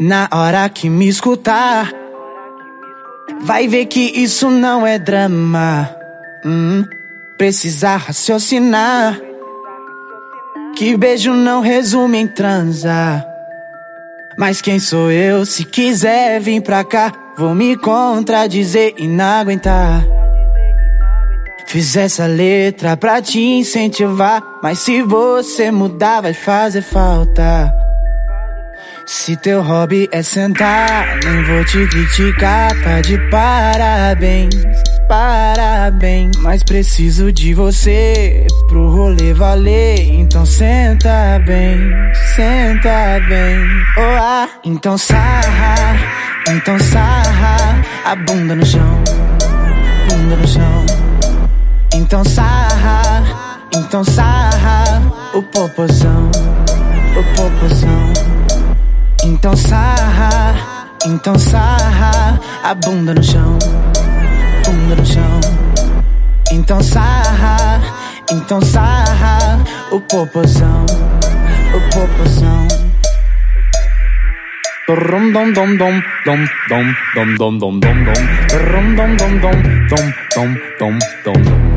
Na hora que me escutar, vai ver que isso não é drama. Hum, precisa raciocinar. Que beijo não resume em transar. Mas quem sou eu? Se quiser vir pra cá, vou me contradizer e não aguentar. Fiz essa letra pra te incentivar, mas se você mudar, vai fazer falta. Se teu hobby é sentar, nem vou te criticar, tá de parabéns, parabéns. Mas preciso de você pro rolê valer, então senta bem, senta bem. Oh, ah, então sarra, então sarra, a bunda no chão, bunda no chão. Então sarra, então sarra, o popozão, o popozão. Então sarra, então sarra a bunda no chão, bunda no chão. Então sarra, então sarra o popozão, o popozão. Dom dom dom dom dom dom dom dom dom dom dom dom dom dom dom dom dom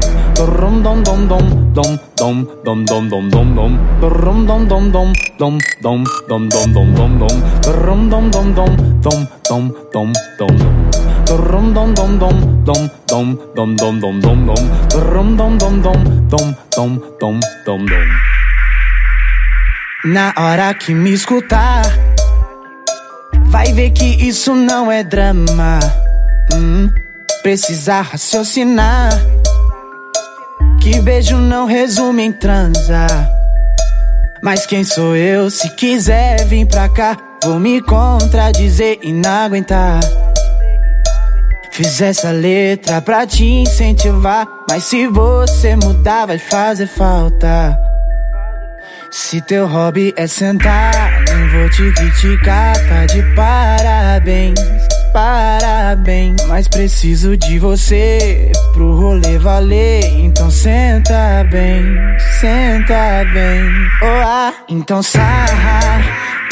dom dom dum dum dum dum dum dum Rum dum dum dum dum dum dum dum dum dum dum Rum dum dum dum dum dum dum dum dum Rum dum dum dum dum dum dum dum dum dum dum Rum dum dum dum dum dum dum dum dum Na hora que me escutar Vai ver que isso não é drama hum, Precisa raciocinar que beijo não resume em transar. Mas quem sou eu? Se quiser vir pra cá, vou me contradizer e não aguentar. Fiz essa letra pra te incentivar. Mas se você mudar, vai fazer falta. Se teu hobby é sentar, nem vou te criticar, tá de parabéns parabéns. Mas preciso de você pro rolê valer. Senta bem, senta bem. Oh, ah, então sarra,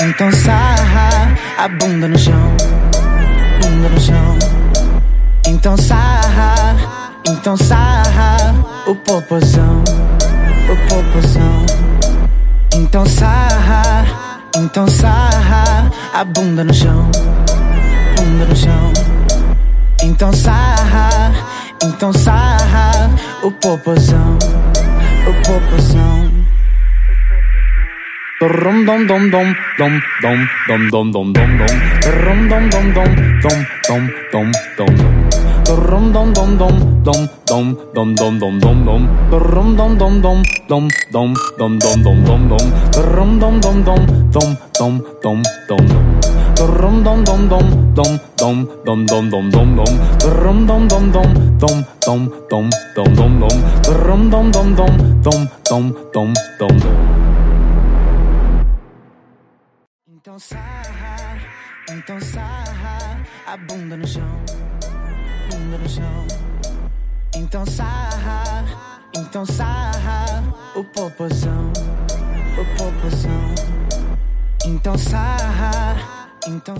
então sarra a bunda no chão, bunda no chão. Então sarra, então sarra o popozão, o popozão. Então sarra, então sarra a bunda no chão bunda no chão. Então sarra, então sarra o popozão, o popozão. Rum dom dom dom dom dom dom dom dom dom dom Rum dom dom dom dom dom dom dom dom Rum dom dom dom dom dom dom dom dom dom dom Rum dom dom dom dom dom dom dom dom dom dom Rum dom dom dom dom dom dom dom dom Rum dom dom dom dom dom dom dom dom dom dom Rum dom dom dom dom dom dom dom dom dom Rum dom dom dom dom dom dom dom dom Então sarra, então sarra a bunda no chão, bunda no chão. Então sarra, então sarra o popozão, o popozão. Então sarra então